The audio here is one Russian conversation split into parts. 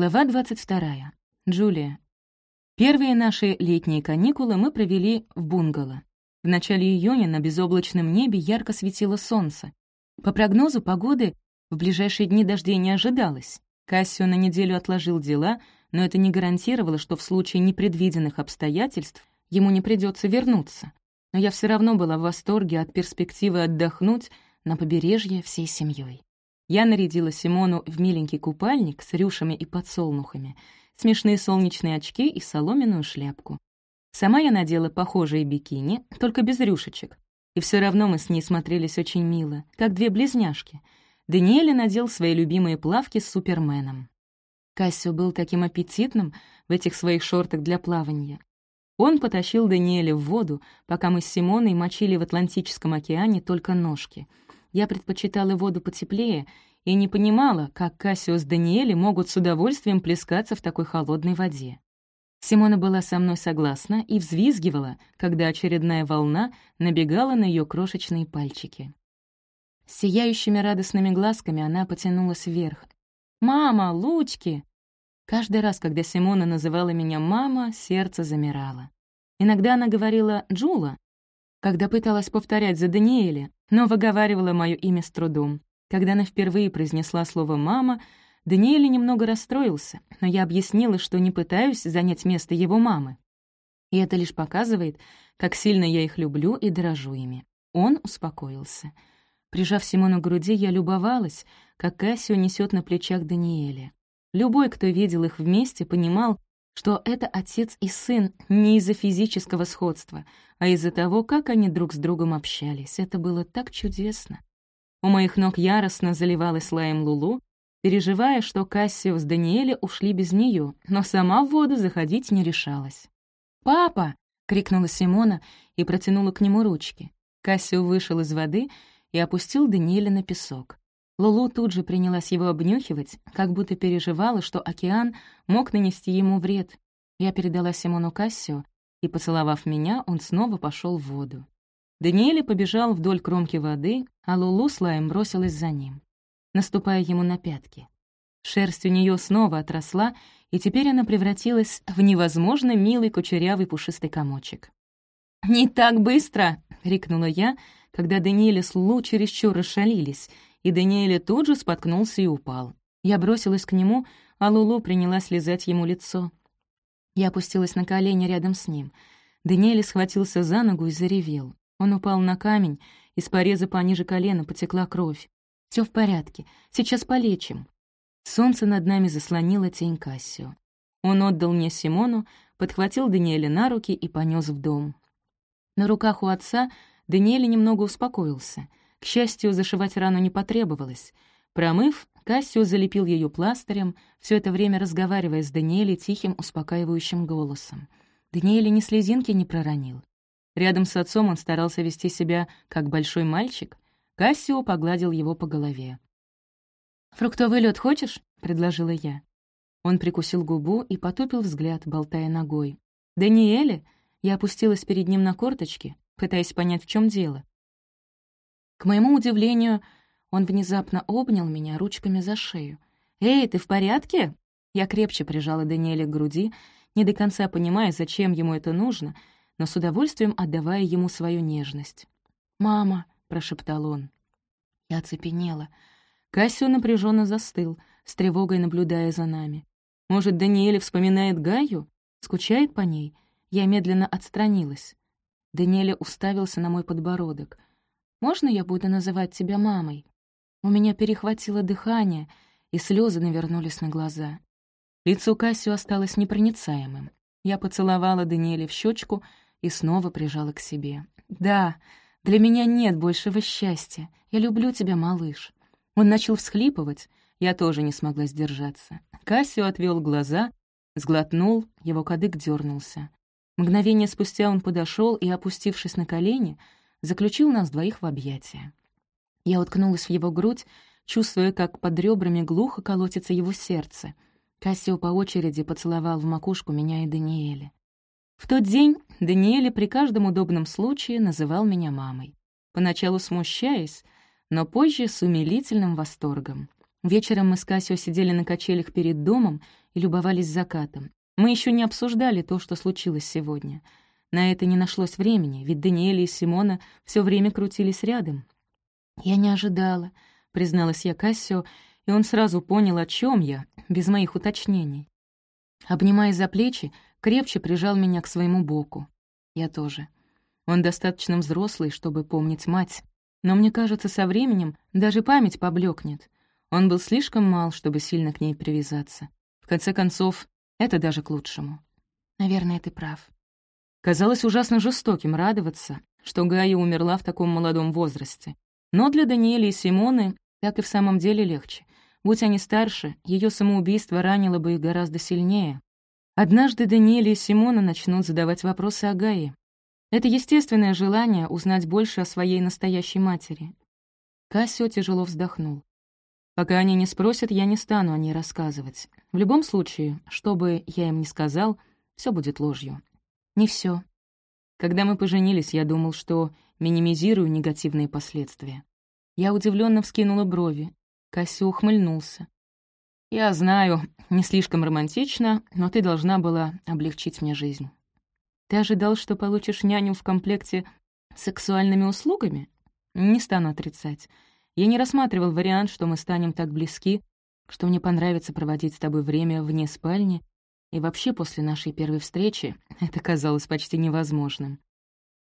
Глава 22. Джулия. Первые наши летние каникулы мы провели в бунгало. В начале июня на безоблачном небе ярко светило солнце. По прогнозу погоды в ближайшие дни дождей не ожидалось. Кассио на неделю отложил дела, но это не гарантировало, что в случае непредвиденных обстоятельств ему не придется вернуться. Но я все равно была в восторге от перспективы отдохнуть на побережье всей семьей. Я нарядила Симону в миленький купальник с рюшами и подсолнухами, смешные солнечные очки и соломенную шляпку. Сама я надела похожие бикини, только без рюшечек. И все равно мы с ней смотрелись очень мило, как две близняшки. Даниэль надел свои любимые плавки с Суперменом. Кассио был таким аппетитным в этих своих шортах для плавания. Он потащил Даниэля в воду, пока мы с Симоной мочили в Атлантическом океане только ножки — я предпочитала воду потеплее и не понимала, как Кассио с Даниэлем могут с удовольствием плескаться в такой холодной воде. Симона была со мной согласна и взвизгивала, когда очередная волна набегала на ее крошечные пальчики. Сияющими радостными глазками она потянулась вверх. «Мама, лучки!» Каждый раз, когда Симона называла меня «мама», сердце замирало. Иногда она говорила «Джула», когда пыталась повторять за Даниэля, но выговаривала мое имя с трудом. Когда она впервые произнесла слово «мама», Даниэль немного расстроился, но я объяснила, что не пытаюсь занять место его мамы. И это лишь показывает, как сильно я их люблю и дорожу ими. Он успокоился. Прижав Симону к груди, я любовалась, как Кассио несет на плечах Даниэля. Любой, кто видел их вместе, понимал, что это отец и сын не из-за физического сходства, а из-за того, как они друг с другом общались. Это было так чудесно. У моих ног яростно заливалась лаем Лулу, переживая, что Кассио с Даниэля ушли без нее, но сама в воду заходить не решалась. «Папа!» — крикнула Симона и протянула к нему ручки. Кассио вышел из воды и опустил Даниэля на песок. Лулу тут же принялась его обнюхивать, как будто переживала, что океан мог нанести ему вред. Я передала Симону Кассио, и, поцеловав меня, он снова пошел в воду. Даниэль побежал вдоль кромки воды, а Лулу с Лаем бросилась за ним, наступая ему на пятки. Шерсть у нее снова отросла, и теперь она превратилась в невозможно милый кучерявый пушистый комочек. «Не так быстро!» — крикнула я, когда Даниэль с Лулу чересчур расшалились — и Даниэля тут же споткнулся и упал. Я бросилась к нему, а Лулу принялась лизать ему лицо. Я опустилась на колени рядом с ним. Даниэль схватился за ногу и заревел. Он упал на камень, из пореза пониже колена потекла кровь. Все в порядке, сейчас полечим». Солнце над нами заслонило тень Кассио. Он отдал мне Симону, подхватил Даниэля на руки и понес в дом. На руках у отца Даниэль немного успокоился — к счастью, зашивать рану не потребовалось. Промыв, Кассио залепил ее пластырем, все это время разговаривая с Даниэлей тихим, успокаивающим голосом. Даниэля ни слезинки не проронил. Рядом с отцом он старался вести себя как большой мальчик. Кассио погладил его по голове. «Фруктовый лед хочешь?» — предложила я. Он прикусил губу и потупил взгляд, болтая ногой. «Даниэле?» Я опустилась перед ним на корточки, пытаясь понять, в чем дело. К моему удивлению, он внезапно обнял меня ручками за шею. «Эй, ты в порядке?» Я крепче прижала Даниэля к груди, не до конца понимая, зачем ему это нужно, но с удовольствием отдавая ему свою нежность. «Мама», — прошептал он. Я оцепенела. Кассио напряженно застыл, с тревогой наблюдая за нами. Может, Даниэль вспоминает Гаю? Скучает по ней? Я медленно отстранилась. Даниэля уставился на мой подбородок — можно я буду называть тебя мамой?» У меня перехватило дыхание, и слезы навернулись на глаза. Лицо Кассио осталось непроницаемым. Я поцеловала Даниэля в щечку и снова прижала к себе. «Да, для меня нет большего счастья. Я люблю тебя, малыш». Он начал всхлипывать, я тоже не смогла сдержаться. Кассио отвел глаза, сглотнул, его кадык дернулся. Мгновение спустя он подошел и, опустившись на колени, заключил нас двоих в объятия. Я уткнулась в его грудь, чувствуя, как под ребрами глухо колотится его сердце. Кассио по очереди поцеловал в макушку меня и Даниэля. В тот день Даниэля при каждом удобном случае называл меня мамой. Поначалу смущаясь, но позже с умилительным восторгом. Вечером мы с Кассио сидели на качелях перед домом и любовались закатом. Мы еще не обсуждали то, что случилось сегодня. На это не нашлось времени, ведь Даниэля и Симона все время крутились рядом. «Я не ожидала», — призналась я Кассио, и он сразу понял, о чем я, без моих уточнений. Обнимая за плечи, крепче прижал меня к своему боку. Я тоже. Он достаточно взрослый, чтобы помнить мать. Но мне кажется, со временем даже память поблекнет. Он был слишком мал, чтобы сильно к ней привязаться. В конце концов, это даже к лучшему. Наверное, ты прав. Казалось ужасно жестоким радоваться, что Гая умерла в таком молодом возрасте. Но для Даниэля и Симоны так и в самом деле легче. Будь они старше, ее самоубийство ранило бы их гораздо сильнее. Однажды Даниэль и Симона начнут задавать вопросы о Гае. Это естественное желание узнать больше о своей настоящей матери. Кассио тяжело вздохнул. Пока они не спросят, я не стану о ней рассказывать. В любом случае, что бы я им ни сказал, все будет ложью. Не все. Когда мы поженились, я думал, что минимизирую негативные последствия. Я удивленно вскинула брови. Касси ухмыльнулся. «Я знаю, не слишком романтично, но ты должна была облегчить мне жизнь. Ты ожидал, что получишь няню в комплекте с сексуальными услугами? Не стану отрицать. Я не рассматривал вариант, что мы станем так близки, что мне понравится проводить с тобой время вне спальни, и вообще после нашей первой встречи это казалось почти невозможным.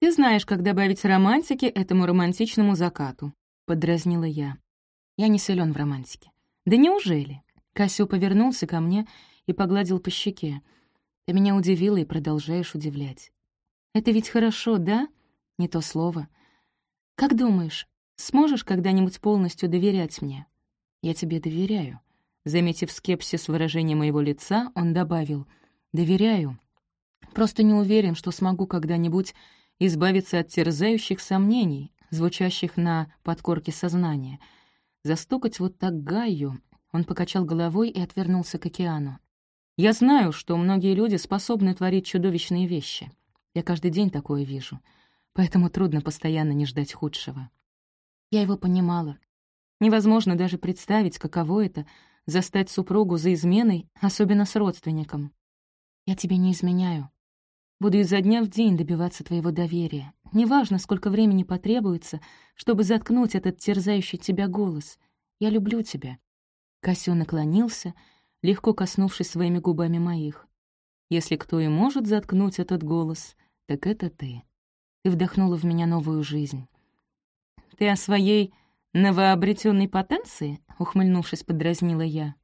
«Ты знаешь, как добавить романтики этому романтичному закату», — подразнила я. «Я не силен в романтике». «Да неужели?» Кассио повернулся ко мне и погладил по щеке. «Ты меня удивила и продолжаешь удивлять». «Это ведь хорошо, да?» «Не то слово». «Как думаешь, Сможешь когда-нибудь полностью доверять мне? Я тебе доверяю». Заметив скепсис выражения моего лица, он добавил «Доверяю. Просто не уверен, что смогу когда-нибудь избавиться от терзающих сомнений, звучащих на подкорке сознания. Застукать вот так Гаю...» Он покачал головой и отвернулся к океану. «Я знаю, что многие люди способны творить чудовищные вещи. Я каждый день такое вижу, поэтому трудно постоянно не ждать худшего. Я его понимала. Невозможно даже представить, каково это — застать супругу за изменой, особенно с родственником. Я тебе не изменяю. Буду изо дня в день добиваться твоего доверия. Неважно, сколько времени потребуется, чтобы заткнуть этот терзающий тебя голос. Я люблю тебя». Косё наклонился, легко коснувшись своими губами моих. «Если кто и может заткнуть этот голос, так это ты. Ты вдохнула в меня новую жизнь. «Ты о своей новообретенной потенции?» — ухмыльнувшись, подразнила я.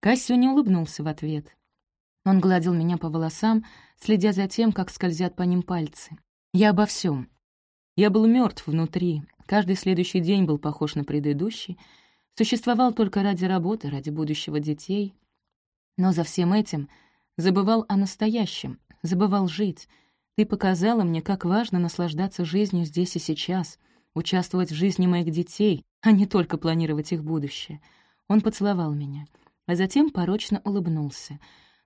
Кассио не улыбнулся в ответ. Он гладил меня по волосам, следя за тем, как скользят по ним пальцы. Я обо всем. Я был мертв внутри, каждый следующий день был похож на предыдущий, существовал только ради работы, ради будущего детей. Но за всем этим забывал о настоящем, забывал жить. Ты показала мне, как важно наслаждаться жизнью здесь и сейчас — участвовать в жизни моих детей, а не только планировать их будущее. Он поцеловал меня, а затем порочно улыбнулся.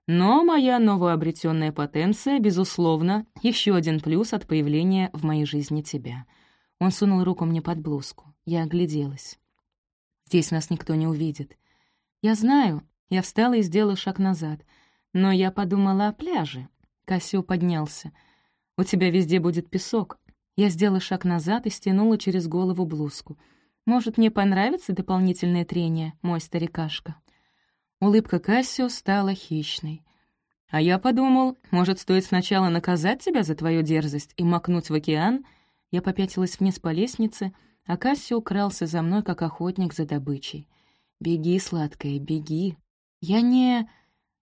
Но моя новообретенная потенция, безусловно, еще один плюс от появления в моей жизни тебя. Он сунул руку мне под блузку. Я огляделась. Здесь нас никто не увидит. Я знаю, я встала и сделала шаг назад. Но я подумала о пляже. Кассио поднялся. «У тебя везде будет песок. Я сделала шаг назад и стянула через голову блузку. «Может, мне понравится дополнительное трение, мой старикашка?» Улыбка Кассио стала хищной. «А я подумал, может, стоит сначала наказать тебя за твою дерзость и макнуть в океан?» Я попятилась вниз по лестнице, а Кассио крался за мной, как охотник за добычей. «Беги, сладкая, беги!» «Я не...»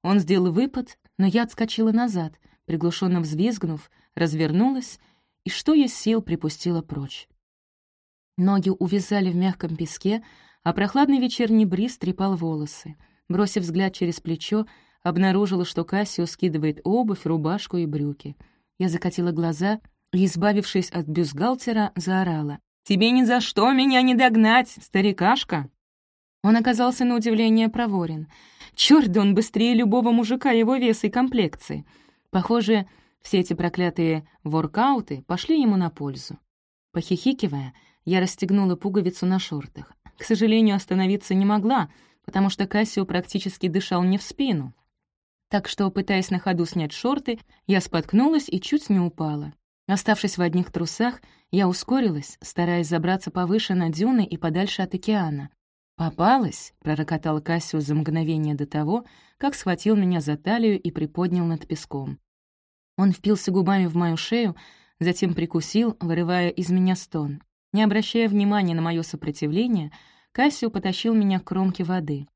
Он сделал выпад, но я отскочила назад, приглушенно взвизгнув, развернулась и что есть сил припустила прочь. Ноги увязали в мягком песке, а прохладный вечерний бриз трепал волосы. Бросив взгляд через плечо, обнаружила, что Кассио скидывает обувь, рубашку и брюки. Я закатила глаза и, избавившись от бюстгальтера, заорала. «Тебе ни за что меня не догнать, старикашка!» Он оказался на удивление проворен. Чёрт, да он быстрее любого мужика его веса и комплекции. Похоже, все эти проклятые воркауты пошли ему на пользу. Похихикивая, я расстегнула пуговицу на шортах. К сожалению, остановиться не могла, потому что Кассио практически дышал мне в спину. Так что, пытаясь на ходу снять шорты, я споткнулась и чуть не упала. Оставшись в одних трусах, я ускорилась, стараясь забраться повыше на дюны и подальше от океана. «Попалась!» — пророкотал Кассио за мгновение до того, как схватил меня за талию и приподнял над песком. Он впился губами в мою шею, затем прикусил, вырывая из меня стон. Не обращая внимания на мое сопротивление, Кассио потащил меня к кромке воды.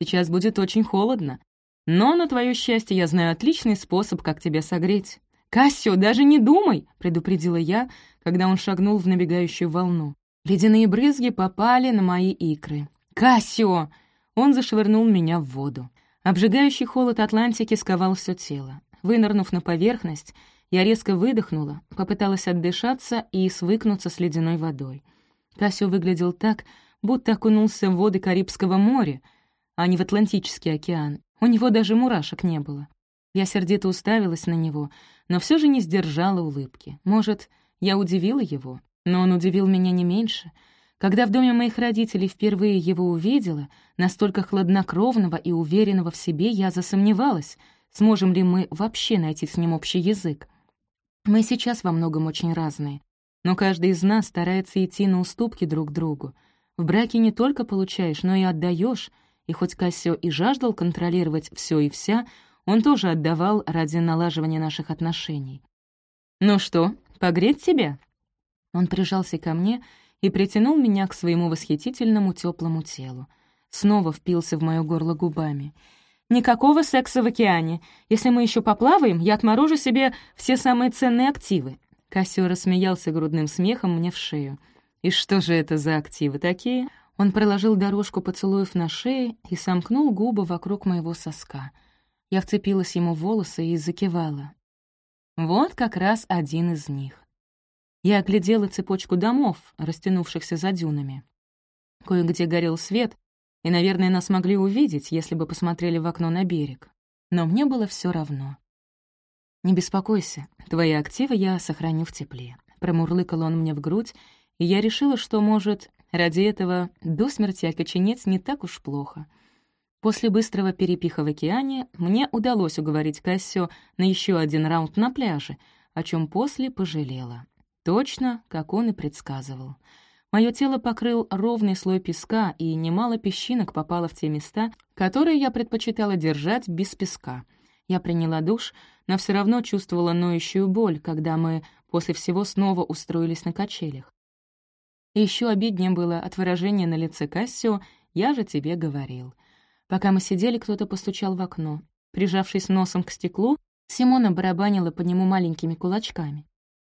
«Сейчас будет очень холодно, но, на твое счастье, я знаю отличный способ, как тебя согреть. «Кассио, даже не думай!» — предупредила я, когда он шагнул в набегающую волну. Ледяные брызги попали на мои икры. «Кассио!» Он зашвырнул меня в воду. Обжигающий холод Атлантики сковал все тело. Вынырнув на поверхность, я резко выдохнула, попыталась отдышаться и свыкнуться с ледяной водой. Кассио выглядел так, будто окунулся в воды Карибского моря, а не в Атлантический океан. У него даже мурашек не было. Я сердито уставилась на него, но все же не сдержала улыбки. Может, я удивила его, но он удивил меня не меньше. Когда в доме моих родителей впервые его увидела, настолько хладнокровного и уверенного в себе, я засомневалась, сможем ли мы вообще найти с ним общий язык. Мы сейчас во многом очень разные, но каждый из нас старается идти на уступки друг другу. В браке не только получаешь, но и отдаешь, и хоть Кассио и жаждал контролировать все и вся, он тоже отдавал ради налаживания наших отношений. «Ну что, погреть тебя?» Он прижался ко мне и притянул меня к своему восхитительному теплому телу. Снова впился в моё горло губами. «Никакого секса в океане. Если мы еще поплаваем, я отморожу себе все самые ценные активы». Кассио рассмеялся грудным смехом мне в шею. «И что же это за активы такие?» Он проложил дорожку поцелуев на шее и сомкнул губы вокруг моего соска — я вцепилась ему в волосы и закивала. Вот как раз один из них. Я оглядела цепочку домов, растянувшихся за дюнами. Кое-где горел свет, и, наверное, нас могли увидеть, если бы посмотрели в окно на берег. Но мне было все равно. «Не беспокойся, твои активы я сохраню в тепле», — промурлыкал он мне в грудь, и я решила, что, может, ради этого до смерти окоченеть не так уж плохо — После быстрого перепиха в океане мне удалось уговорить Кассио на еще один раунд на пляже, о чем после пожалела. Точно, как он и предсказывал. Мое тело покрыл ровный слой песка, и немало песчинок попало в те места, которые я предпочитала держать без песка. Я приняла душ, но все равно чувствовала ноющую боль, когда мы после всего снова устроились на качелях. Еще обиднее было от выражения на лице Кассио «Я же тебе говорил». Пока мы сидели, кто-то постучал в окно. Прижавшись носом к стеклу, Симона барабанила по нему маленькими кулачками.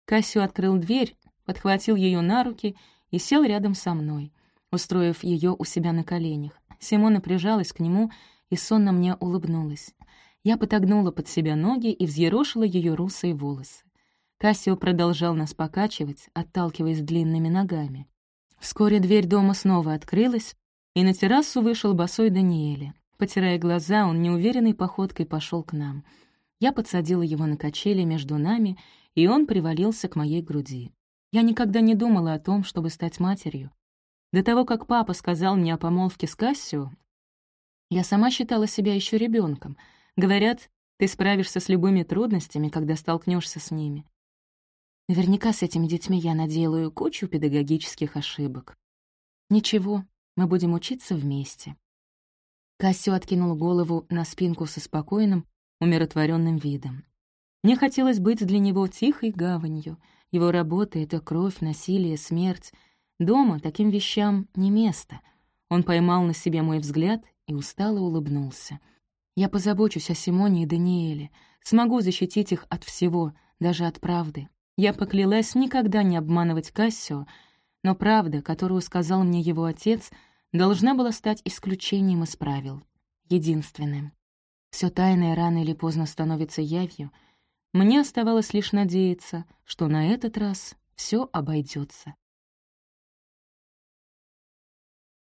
Кассио открыл дверь, подхватил ее на руки и сел рядом со мной, устроив ее у себя на коленях. Симона прижалась к нему и сонно мне улыбнулась. Я подогнула под себя ноги и взъерошила ее русые волосы. Кассио продолжал нас покачивать, отталкиваясь длинными ногами. Вскоре дверь дома снова открылась, и на террасу вышел босой Даниэле. Потирая глаза, он неуверенной походкой пошел к нам. Я подсадила его на качели между нами, и он привалился к моей груди. Я никогда не думала о том, чтобы стать матерью. До того, как папа сказал мне о помолвке с Кассио, я сама считала себя еще ребенком. Говорят, ты справишься с любыми трудностями, когда столкнешься с ними. Наверняка с этими детьми я наделаю кучу педагогических ошибок. Ничего, мы будем учиться вместе». Кассио откинул голову на спинку со спокойным, умиротворенным видом. Мне хотелось быть для него тихой гаванью. Его работа — это кровь, насилие, смерть. Дома таким вещам не место. Он поймал на себе мой взгляд и устало улыбнулся. «Я позабочусь о Симоне и Даниэле, смогу защитить их от всего, даже от правды. Я поклялась никогда не обманывать Кассио, но правда, которую сказал мне его отец, должна была стать исключением из правил, единственным. Все тайное рано или поздно становится явью. Мне оставалось лишь надеяться, что на этот раз все обойдется